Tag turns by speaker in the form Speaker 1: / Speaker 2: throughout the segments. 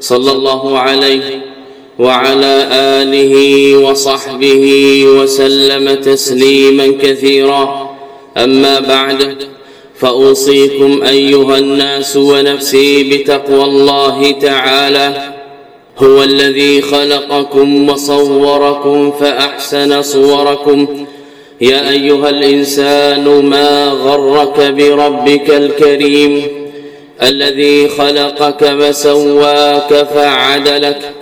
Speaker 1: صلى الله عليه وعلى آله وصحبه وسلم تسليما كثيرا. أما بعد فأوصيكم أيها الناس ونفسي بتقوى الله تعالى. هو الذي خلقكم وصوركم فأحسن صوركم. يا أيها الإنسان ما غرك بربك الكريم؟ الذي خلقك فسواك فعدلك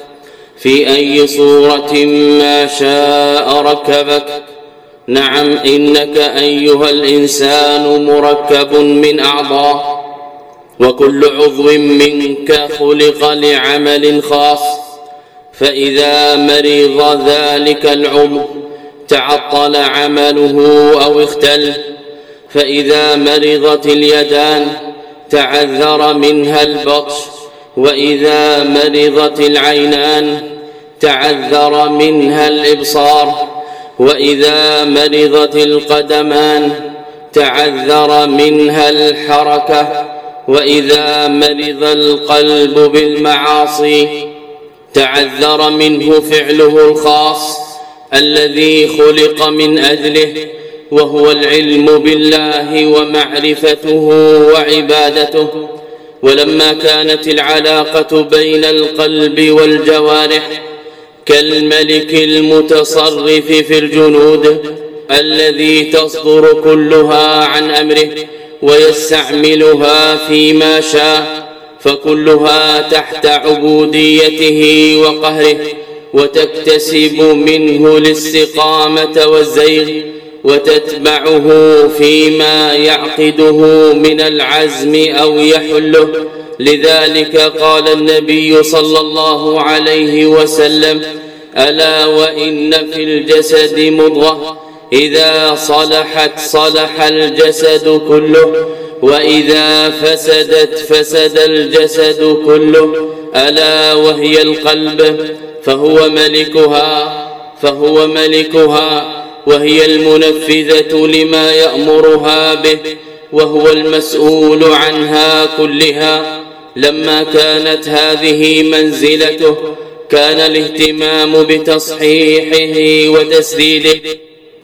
Speaker 1: في أي صورة ما شاء ركبك. نعم إنك أيها الإنسان مركب من أعضاء وكل عضو منك خلق لعمل خاص. فإذا مرض ذلك العضو تعطل عمله أو اختل فإذا مرضت اليدان تعذر منها البطش وإذا مرضت العينان تعذر منها الإبصار وإذا مرضت القدمان تعذر منها الحركة وإذا مرض القلب بالمعاصي تعذر منه فعله الخاص الذي خلق من أجله وهو العلم بالله ومعرفته وعبادته. ولما كانت العلاقة بين القلب والجوارح كالملك المتصرف في الجنود الذي تصدر كلها عن أمره ويستعملها فيما شاء فكلها تحت عبوديته وقهره وتكتسب منه الاستقامة والزيغ. وتتبعه فيما يعقده من العزم أو يحله. لذلك قال النبي صلى الله عليه وسلم ألا وإن في الجسد مضغة. إذا صلحت صلح الجسد كله وإذا فسدت فسد الجسد كله. ألا وهي القلب فهو ملكها فهو ملكها. وهي المنفذة لما يأمرها به وهو المسؤول عنها كلها. لما كانت هذه منزلته كان الاهتمام بتصحيحه وتسديده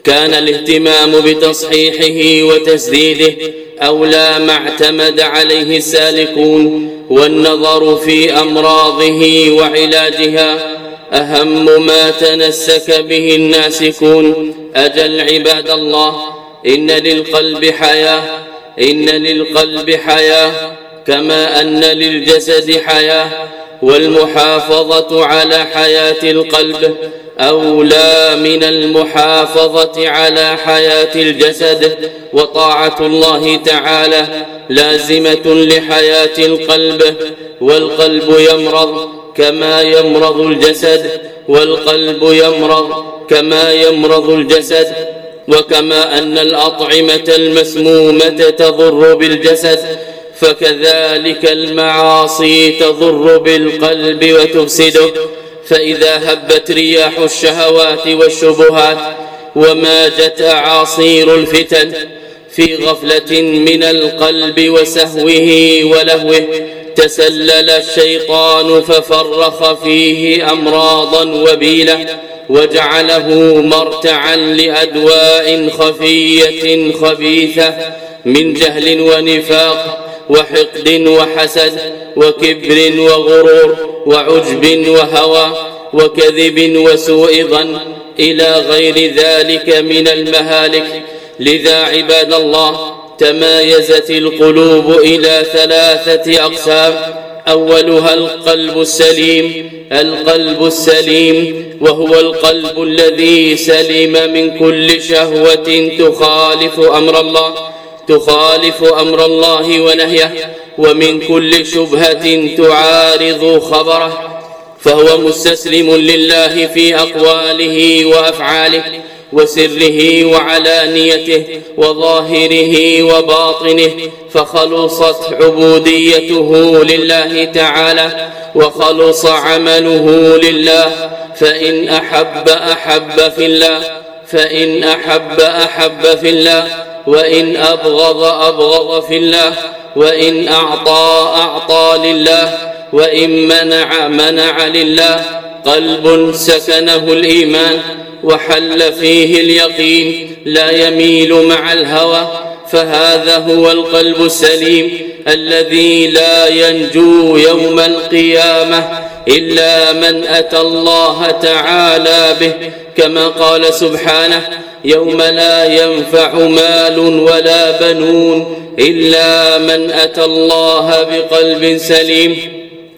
Speaker 1: كان الاهتمام بتصحيحه وتسديده أولى ما اعتمد عليه السالكون والنظر في أمراضه وعلاجها. أهم ما تنسك به الناسكون. أجل عباد الله إن للقلب حياة إن للقلب حياة كما أن للجسد حياة. والمحافظة على حياة القلب أولى من المحافظة على حياة الجسد. وطاعة الله تعالى لازمة لحياة القلب والقلب يمرض كما يمرض الجسد والقلب يمرض كما يمرض الجسد وكما أن الأطعمة المسمومة تضر بالجسد فكذلك المعاصي تضر بالقلب وتفسده فإذا هبت رياح الشهوات والشبهات وماجت أعاصير الفتن في غفلة من القلب وسهوه ولهوه تسلل الشيطان ففرخ فيه أمراضا وبيلة وجعله مرتعا لأدواء خفية خبيثة من جهل ونفاق وحقد وحسد وكبر وغرور وعجب وهوى وكذب وسوء ظن إلى غير ذلك من المهالك. لذا عباد الله تمايزت القلوب إلى ثلاثة أقسام. أولها القلب السليم. القلب السليم وهو القلب الذي سلم من كل شهوة تخالف أمر الله تخالف أمر الله ونهيه ومن كل شبهة تعارض خبره فهو مستسلم لله في أقواله وأفعاله. وسره وعلانيته وظاهره وباطنه فخلصت عبوديته لله تعالى وخلص عمله لله فإن أحب أحب في الله فإن أحب أحب في الله وإن أبغض أبغض في الله وإن أعطى أعطى لله وإن منع منع لله قلب سكنه الإيمان وحل فيه اليقين لا يميل مع الهوى فهذا هو القلب السليم الذي لا ينجو يوم القيامة إلا من أتى الله تعالى به. كما قال سبحانه يوم لا ينفع مال ولا بنون إلا من أتى الله بقلب سليم.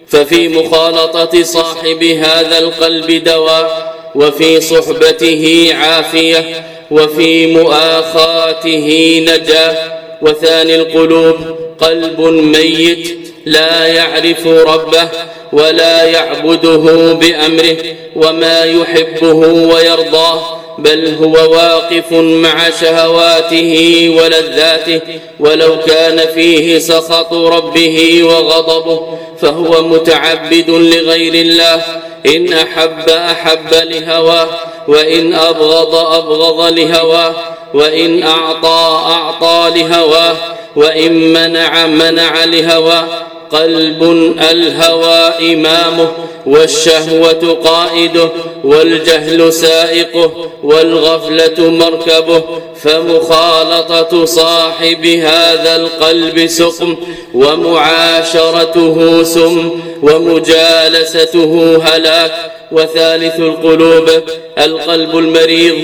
Speaker 1: ففي مخالطة صاحب هذا القلب دواء وفي صحبته عافية وفي مؤاخاته نجاة. وثاني القلوب قلب ميت لا يعرف ربه ولا يعبده بأمره وما يحبه ويرضاه بل هو واقف مع شهواته ولذاته. ولو كان فيه سخط ربه وغضبه فهو متعبد لغير الله. إن أحب أحب لهواه وإن أبغض أبغض لهواه وإن أعطى أعطى لهواه وإن منع منع لهواه قلب الهوى إمامه والشهوة قائده والجهل سائقه والغفلة مركبه فمخالطة صاحب هذا القلب سقم ومعاشرته سم ومجالسته هلاك وثالث القلوب القلب المريض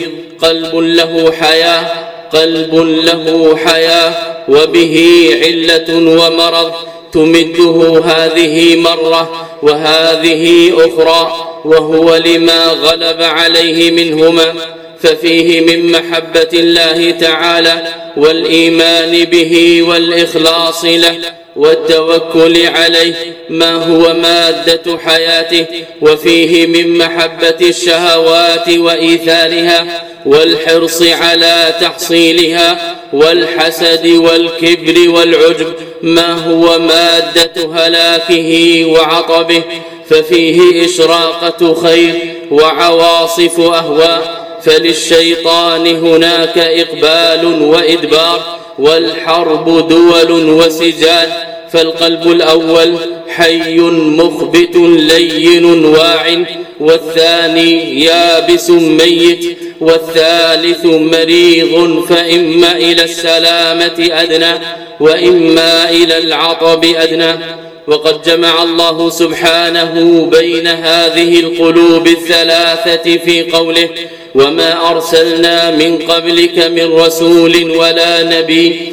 Speaker 1: قلب له حياة قلب له حياة وبه علة ومرض تمده هذه مرة وهذه أخرى وهو لما غلب عليه منهما ففيه من محبة الله تعالى والإيمان به والإخلاص له والتوكل عليه ما هو مادة حياته وفيه من محبة الشهوات وإيثارها والحرص على تحصيلها والحسد والكبر والعجب ما هو مادة هلاكه وعطبه ففيه إشراقة خير وعواصف اهواء فللشيطان هناك إقبال وإدبار والحرب دول وسجال. فالقلب الأول حي مخبت لين واع والثاني يابس ميت والثالث مريض فإما إلى السلامة أدنى وإما إلى العطب أدنى. وقد جمع الله سبحانه بين هذه القلوب الثلاثة في قوله وما أرسلنا من قبلك من رسول ولا نبي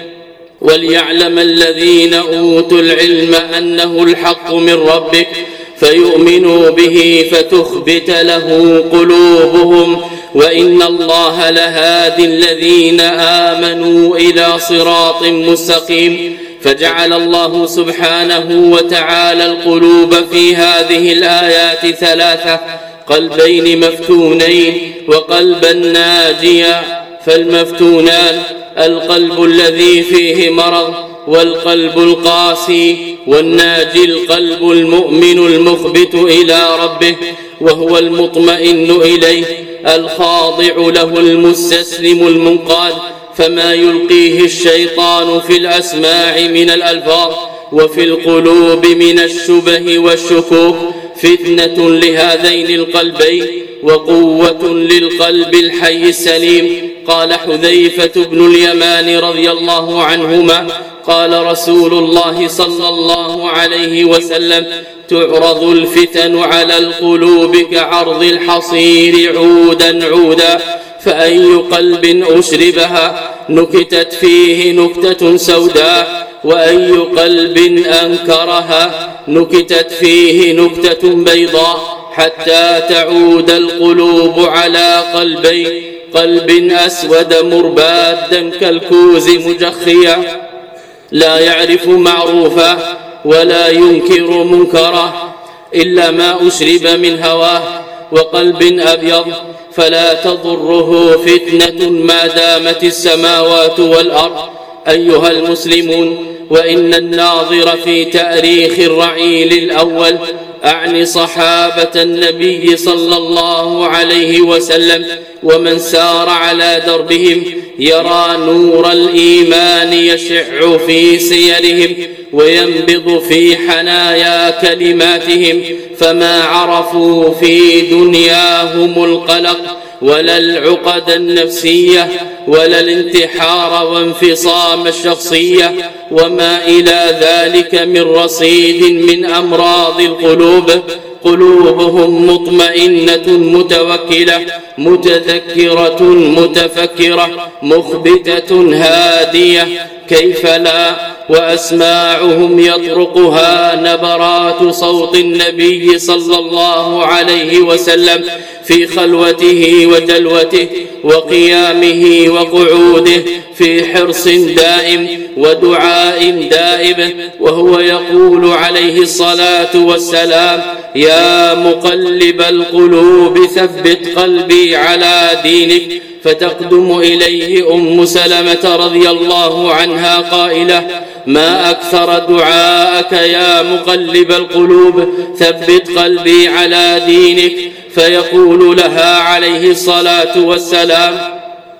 Speaker 1: وليعلم الذين أوتوا العلم أنه الحق من ربك فيؤمنوا به فتخبت له قلوبهم وإن الله لهاد الذين آمنوا إلى صراط مستقيم فجعل الله سبحانه وتعالى القلوب في هذه الآيات ثلاثة قلبين مفتونين وقلبا ناجيا فالمفتونان القلب الذي فيه مرض والقلب القاسي والناجي القلب المؤمن المخبت إلى ربه وهو المطمئن إليه الخاضع له المستسلم المنقاد فما يلقيه الشيطان في الأسماع من الألفاظ وفي القلوب من الشبه والشكوك فتنة لهذين القلبين وقوة للقلب الحي السليم قال حذيفة بن اليمان رضي الله عنهما قال رسول الله صلى الله عليه وسلم تعرض الفتن على القلوب كعرض الحصير عودا عودا فأي قلب أشربها نكتت فيه نكتة سوداء وأي قلب أنكرها نكتت فيه نكتة بيضاء حتى تعود القلوب على قلبين قلب أسود مربادا كالكوز مجخيا لا يعرف معروفا ولا ينكر منكرا إلا ما أشرب من هواه. وقلب أبيض فلا تضره فتنة ما دامت السماوات والأرض. أيها المسلمون وإن الناظر في تأريخ الرعيل الأول أعني صحابة النبي صلى الله عليه وسلم ومن سار على دربهم يرى نور الإيمان يشع في سيرهم وينبض في حنايا كلماتهم فما عرفوا في دنياهم القلق ولا العقد النفسية ولا الانتحار وانفصام الشخصية وما إلى ذلك من رصيد من أمراض القلوب. قلوبهم مطمئنة متوكلة متذكرة متفكرة مخبتة هادية. كيف لا وأسماعهم يطرقها نبرات صوت النبي صلى الله عليه وسلم في خلوته وجلوته وقيامه وقعوده في حرص دائم ودعاء دائم وهو يقول عليه الصلاة والسلام يا مقلب القلوب ثبت قلبي على دينك فتقدم إليه أم سلمة رضي الله عنها قائلة ما أكثر دعاءك يا مقلب القلوب. ثبت قلبي على دينك. فيقول لها عليه الصلاة والسلام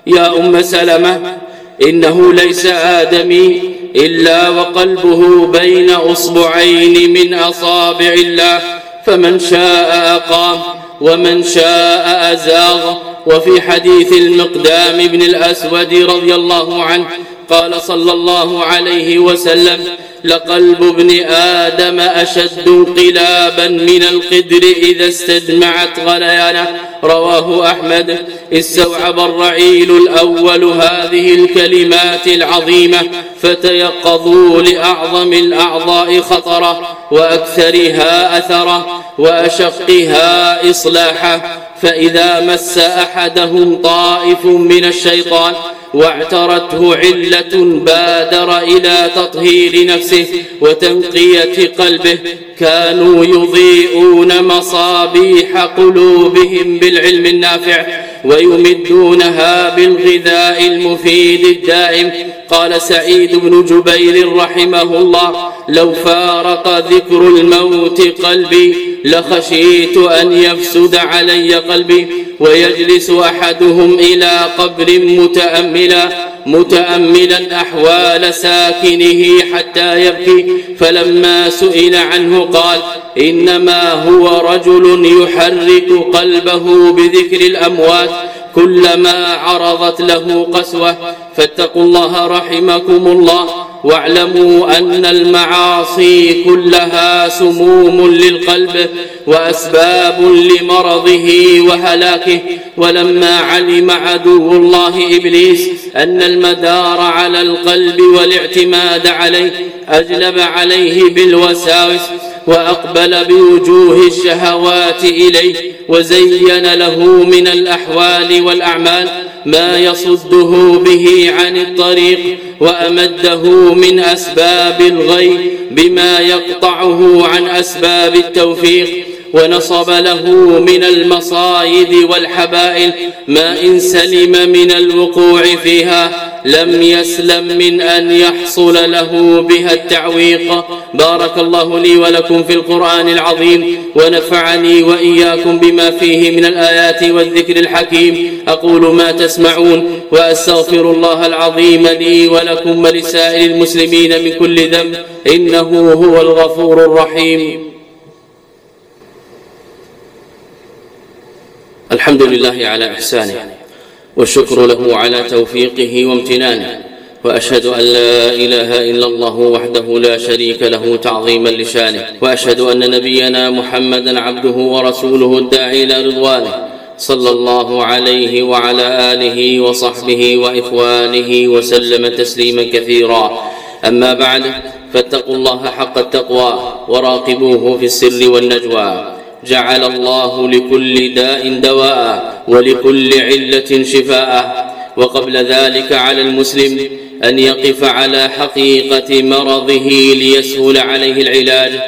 Speaker 1: يا أم سلمة إنه ليس آدمي إلا وقلبه بين أصبعين من أصابع الله. فمن شاء أقام ومن شاء أزاغ. وفي حديث المقدام بن الأسود رضي الله عنه قال صلى الله عليه وسلم لقلب ابن آدم أشد انقلابا من القدر إذا استجمعت غليانه. رواه أحمد. استوعب الرعيل الأول هذه الكلمات العظيمة فتيقظوا لأعظم الأعضاء خطرا وأكثرها أثرا وأشقها إصلاحا فإذا مس أحدهم طائف من الشيطان واعترته علة بادر إلى تطهير نفسه وتنقية قلبه كانوا يضيئون مصابيح قلوبهم بالعلم النافع ويمدونها بالغذاء المفيد الدائم. قال سعيد بن جبير رحمه الله لو فارق ذكر الموت قلبي لخشيت أن يفسد علي قلبي ويجلس أحدهم إلى قبر متأملا متأملا أحوال ساكنه حتى يبكي. فلما سئل عنه قال إنما هو رجل يحرك قلبه بذكر الأموات كلما عرضت له قسوة. فاتقوا الله رحمكم الله. واعلموا أن المعاصي كلها سموم للقلب وأسباب لمرضه وهلاكه ولما علم عدو الله إبليس أن المدار على القلب والاعتماد عليه أجلب عليه بالوساوس وأقبل بوجوه الشهوات إليه وزين له من الأحوال والأعمال ما يصده به عن الطريق وأمده من أسباب الغي بما يقطعه عن أسباب التوفيق ونصب له من المصايد والحبائل ما إن سلم من الوقوع فيها لم يسلم من أن يحصل له بها التعويق. بارك الله لي ولكم في القرآن العظيم ونفعني وإياكم بما فيه من الآيات والذكر الحكيم. أقول ما تسمعون وأستغفر الله العظيم لي ولكم ولسائر المسلمين من كل ذنب إنه هو الغفور الرحيم. الحمد لله على إحسانه. والشكر له على توفيقه وامتنانه وأشهد أن لا إله إلا الله وحده لا شريك له تعظيما لشانه وأشهد أن نبينا محمدا عبده ورسوله الداعي إلى رضوانه صلى الله عليه وعلى آله وصحبه وإخوانه وسلم تسليما كثيرا. أما بعد فاتقوا الله حق التقوى وراقبوه في السر والنجوى. جعل الله لكل داء دواء ولكل علة شفاء. وقبل ذلك على المسلم أن يقف على حقيقة مرضه ليسهل عليه العلاج.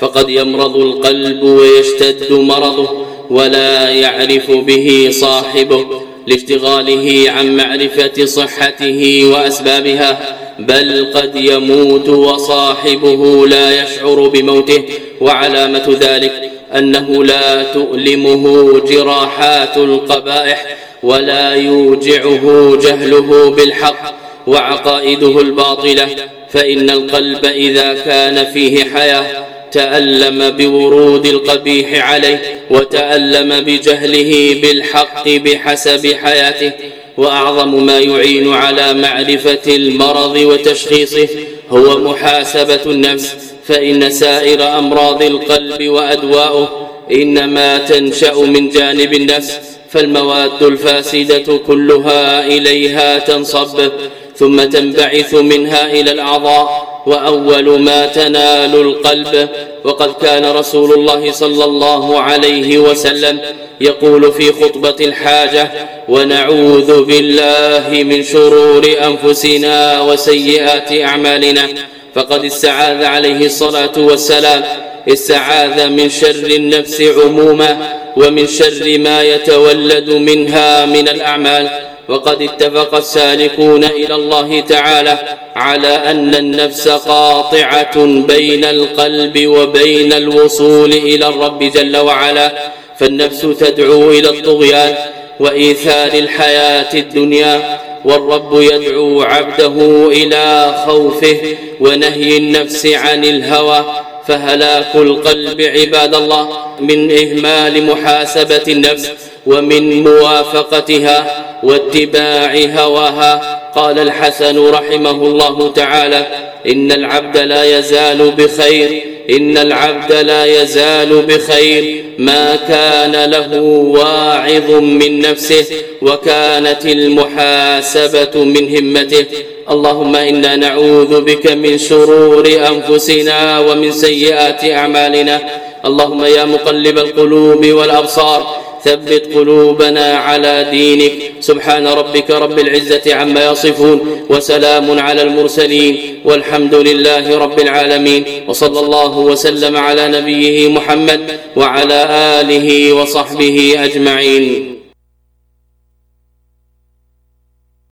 Speaker 1: فقد يمرض القلب ويشتد مرضه ولا يعرف به صاحبه لاشتغاله عن معرفة صحته وأسبابها بل قد يموت وصاحبه لا يشعر بموته. وعلامة ذلك أنه لا تؤلمه جراحات القبائح ولا يوجعه جهله بالحق وعقائده الباطلة فإن القلب إذا كان فيه حياة تألم بورود القبيح عليه وتألم بجهله بالحق بحسب حياته وأعظم ما يعين على معرفة المرض وتشخيصه هو محاسبة النفس فإن سائر أمراض القلب وأدواؤه إنما تنشأ من جانب النفس فالمواد الفاسدة كلها إليها تنصب ثم تنبعث منها إلى الأعضاء وأول ما تنال القلب. وقد كان رسول الله صلى الله عليه وسلم يقول في خطبة الحاجة ونعوذ بالله من شرور أنفسنا وسيئات أعمالنا. فقد استعاذ عليه الصلاة والسلام. استعاذ من شر النفس عموما ومن شر ما يتولد منها من الأعمال. وقد اتفق السالكون إلى الله تعالى على أن النفس قاطعة بين القلب وبين الوصول إلى الرب جل وعلا. فالنفس تدعو إلى الطغيان وإيثار الحياة الدنيا. والرب يدعو عبده إلى خوفه ونهي النفس عن الهوى فهلاك القلب عباد الله من إهمال محاسبة النفس ومن موافقتها واتباع هواها. قال الحسن رحمه الله تعالى إن العبد لا يزال بخير إن العبد لا يزال بخير ما كان له واعظ من نفسه وكانت المحاسبة من همته. اللهم إنا نعوذ بك من شرور أنفسنا ومن سيئات أعمالنا. اللهم يا مقلب القلوب والأبصار ثبت قلوبنا على دينك. سبحان ربك رب العزة عما يصفون وسلام على المرسلين والحمد لله رب العالمين. وصلى الله وسلم على نبيه محمد وعلى آله وصحبه أجمعين.